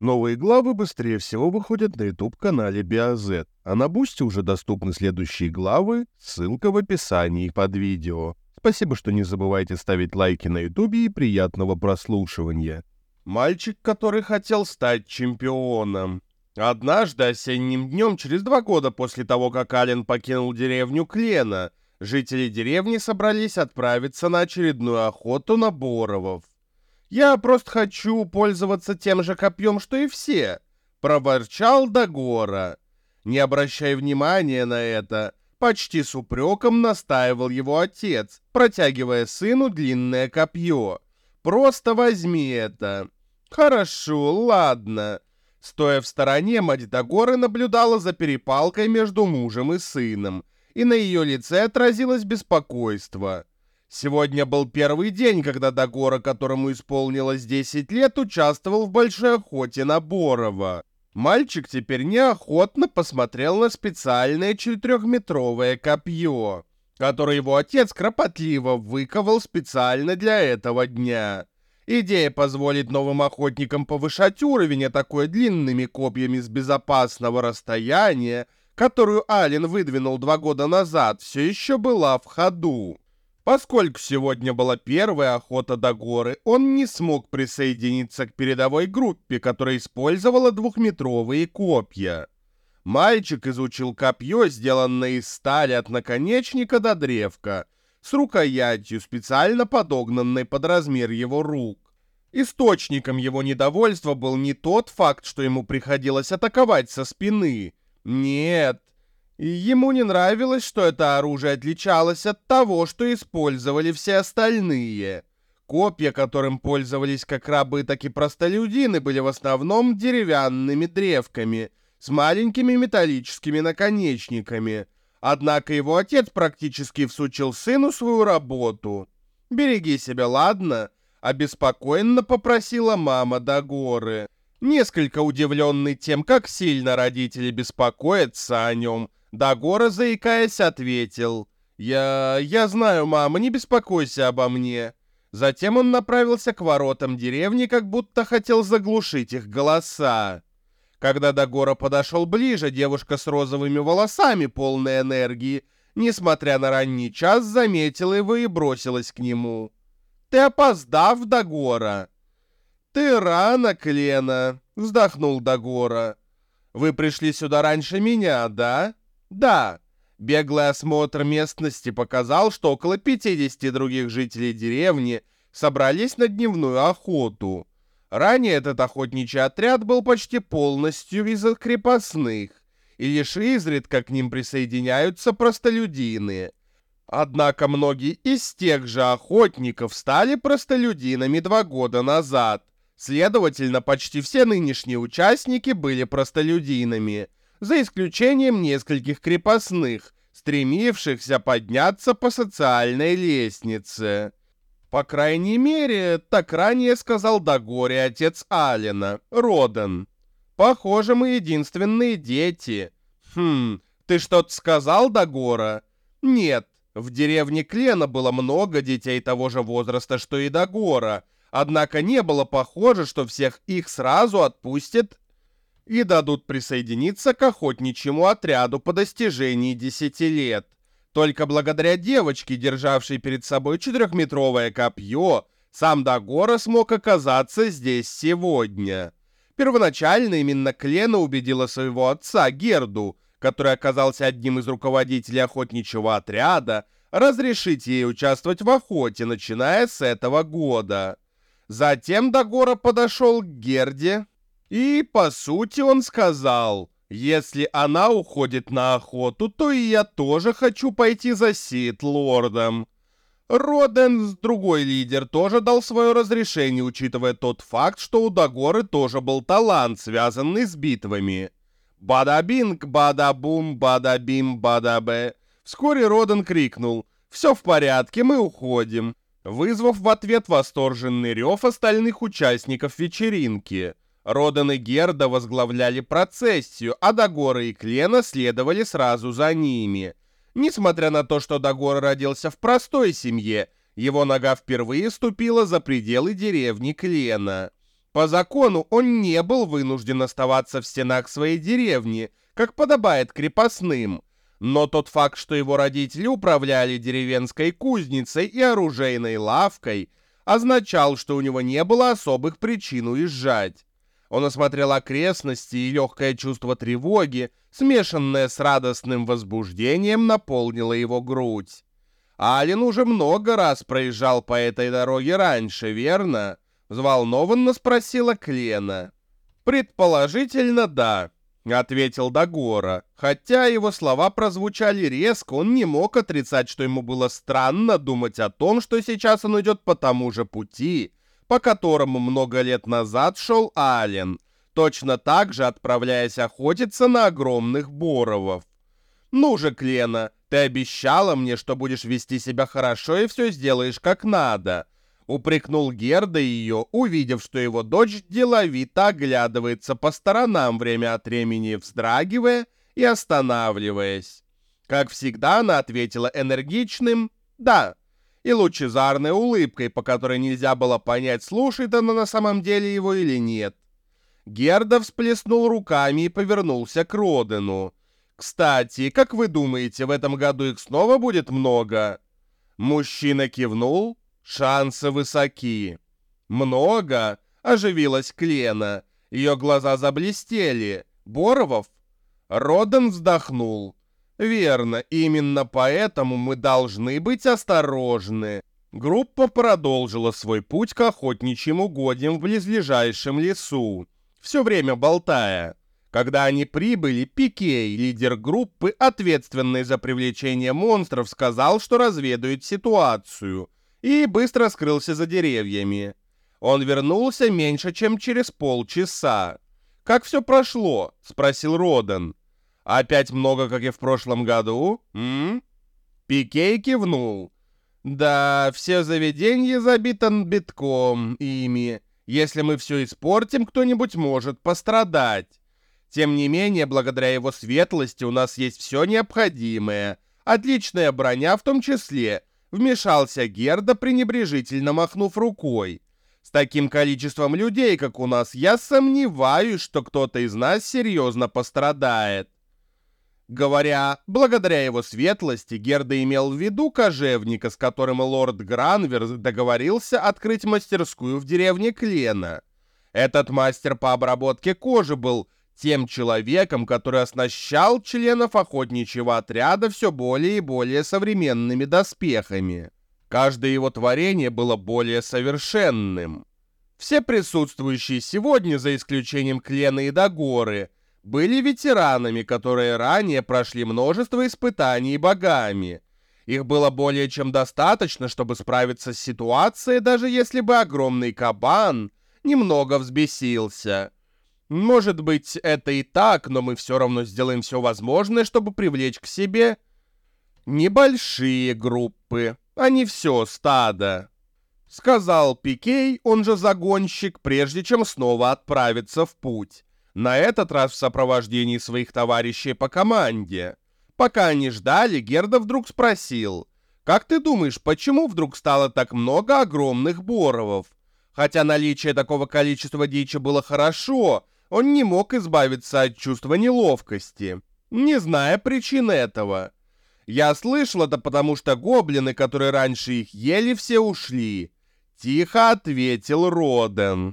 Новые главы быстрее всего выходят на YouTube-канале BioZ, а на Бусте уже доступны следующие главы, ссылка в описании под видео. Спасибо, что не забывайте ставить лайки на YouTube и приятного прослушивания. Мальчик, который хотел стать чемпионом. Однажды осенним днем, через два года после того, как Ален покинул деревню Клена, жители деревни собрались отправиться на очередную охоту на боровов. Я просто хочу пользоваться тем же копьем, что и все», — проворчал Дагора. Не обращая внимания на это, почти с упреком настаивал его отец, протягивая сыну длинное копье. «Просто возьми это». «Хорошо, ладно». Стоя в стороне, мать Дагоры наблюдала за перепалкой между мужем и сыном, и на ее лице отразилось беспокойство. Сегодня был первый день, когда Дагора, которому исполнилось 10 лет, участвовал в большой охоте на Борова. Мальчик теперь неохотно посмотрел на специальное четырехметровое копье, которое его отец кропотливо выковал специально для этого дня. Идея позволит новым охотникам повышать уровень, атакуя длинными копьями с безопасного расстояния, которую Ален выдвинул два года назад, все еще была в ходу. Поскольку сегодня была первая охота до горы, он не смог присоединиться к передовой группе, которая использовала двухметровые копья. Мальчик изучил копье, сделанное из стали от наконечника до древка, с рукоятью, специально подогнанной под размер его рук. Источником его недовольства был не тот факт, что ему приходилось атаковать со спины. Нет, и ему не нравилось, что это оружие отличалось от того, что использовали все остальные. Копья, которым пользовались как рабы, так и простолюдины, были в основном деревянными древками с маленькими металлическими наконечниками. Однако его отец практически всучил сыну свою работу. «Береги себя, ладно?» — обеспокоенно попросила мама до горы. Несколько удивленный тем, как сильно родители беспокоятся о нем, Дагора, заикаясь, ответил. «Я... я знаю, мама, не беспокойся обо мне». Затем он направился к воротам деревни, как будто хотел заглушить их голоса. Когда Дагора подошел ближе, девушка с розовыми волосами, полной энергии, несмотря на ранний час, заметила его и бросилась к нему. «Ты опоздав, Дагора!» «Ты рано, Клена!» — вздохнул Дагора. «Вы пришли сюда раньше меня, да?» Да, беглый осмотр местности показал, что около 50 других жителей деревни собрались на дневную охоту. Ранее этот охотничий отряд был почти полностью из крепостных, и лишь изредка к ним присоединяются простолюдины. Однако многие из тех же охотников стали простолюдинами два года назад. Следовательно, почти все нынешние участники были простолюдинами – за исключением нескольких крепостных, стремившихся подняться по социальной лестнице. По крайней мере, так ранее сказал Дагоре отец Алина, Роден. Похоже, мы единственные дети. Хм, ты что-то сказал, Дагора? Нет, в деревне Клена было много детей того же возраста, что и Дагора, однако не было похоже, что всех их сразу отпустят и дадут присоединиться к охотничьему отряду по достижении 10 лет. Только благодаря девочке, державшей перед собой четырехметровое копье, сам Дагора смог оказаться здесь сегодня. Первоначально именно Клена убедила своего отца Герду, который оказался одним из руководителей охотничьего отряда, разрешить ей участвовать в охоте, начиная с этого года. Затем Дагора подошел к Герде и, по сути, он сказал, если она уходит на охоту, то и я тоже хочу пойти за Сид лордом. Роден, другой лидер, тоже дал свое разрешение, учитывая тот факт, что у Дагоры тоже был талант, связанный с битвами. Бадабинг, бадабум, бадабим, бадабе. Вскоре Роден крикнул «Все в порядке, мы уходим», вызвав в ответ восторженный рев остальных участников вечеринки. Родан и Герда возглавляли процессию, а Дагора и Клена следовали сразу за ними. Несмотря на то, что Дагора родился в простой семье, его нога впервые ступила за пределы деревни Клена. По закону он не был вынужден оставаться в стенах своей деревни, как подобает крепостным. Но тот факт, что его родители управляли деревенской кузницей и оружейной лавкой, означал, что у него не было особых причин уезжать. Он осмотрел окрестности, и легкое чувство тревоги, смешанное с радостным возбуждением, наполнило его грудь. Ален уже много раз проезжал по этой дороге раньше, верно? Взволнованно спросила Клена. Предположительно, да. — ответил Дагора. Хотя его слова прозвучали резко, он не мог отрицать, что ему было странно думать о том, что сейчас он идет по тому же пути, по которому много лет назад шел Ален, точно так же отправляясь охотиться на огромных боровов. «Ну же, Клена, ты обещала мне, что будешь вести себя хорошо и все сделаешь как надо», упрекнул Герда ее, увидев, что его дочь деловито оглядывается по сторонам время от времени, вздрагивая и останавливаясь. Как всегда, она ответила энергичным «да» и лучезарной улыбкой, по которой нельзя было понять, слушает она на самом деле его или нет. Герда всплеснул руками и повернулся к Родену. «Кстати, как вы думаете, в этом году их снова будет много?» Мужчина кивнул, Шансы высоки. Много, оживилась Клена. Ее глаза заблестели. Боровов? Роден вздохнул. Верно, именно поэтому мы должны быть осторожны. Группа продолжила свой путь к охотничьим угодьям в близлежащем лесу, все время болтая. Когда они прибыли, Пикей, лидер группы, ответственный за привлечение монстров, сказал, что разведает ситуацию — и быстро скрылся за деревьями. Он вернулся меньше, чем через полчаса. «Как все прошло?» — спросил Родан. «Опять много, как и в прошлом году?» М? Пикей кивнул. «Да, все заведения забиты битком ими. Если мы все испортим, кто-нибудь может пострадать. Тем не менее, благодаря его светлости у нас есть все необходимое. Отличная броня в том числе, Вмешался Герда, пренебрежительно махнув рукой. С таким количеством людей, как у нас, я сомневаюсь, что кто-то из нас серьезно пострадает. Говоря, благодаря его светлости, Герда имел в виду кожевника, с которым лорд Гранвер договорился открыть мастерскую в деревне Клена. Этот мастер по обработке кожи был тем человеком, который оснащал членов охотничьего отряда все более и более современными доспехами. Каждое его творение было более совершенным. Все присутствующие сегодня, за исключением Клена и Дагоры, были ветеранами, которые ранее прошли множество испытаний богами. Их было более чем достаточно, чтобы справиться с ситуацией, даже если бы огромный кабан немного взбесился. Может быть, это и так, но мы все равно сделаем все возможное, чтобы привлечь к себе небольшие группы, а не все стадо. Сказал Пикей, он же загонщик, прежде чем снова отправиться в путь. На этот раз в сопровождении своих товарищей по команде. Пока они ждали, Герда вдруг спросил, «Как ты думаешь, почему вдруг стало так много огромных боровов? Хотя наличие такого количества дичи было хорошо, он не мог избавиться от чувства неловкости, не зная причин этого. Я слышал это потому, что гоблины, которые раньше их ели, все ушли. Тихо ответил Роден.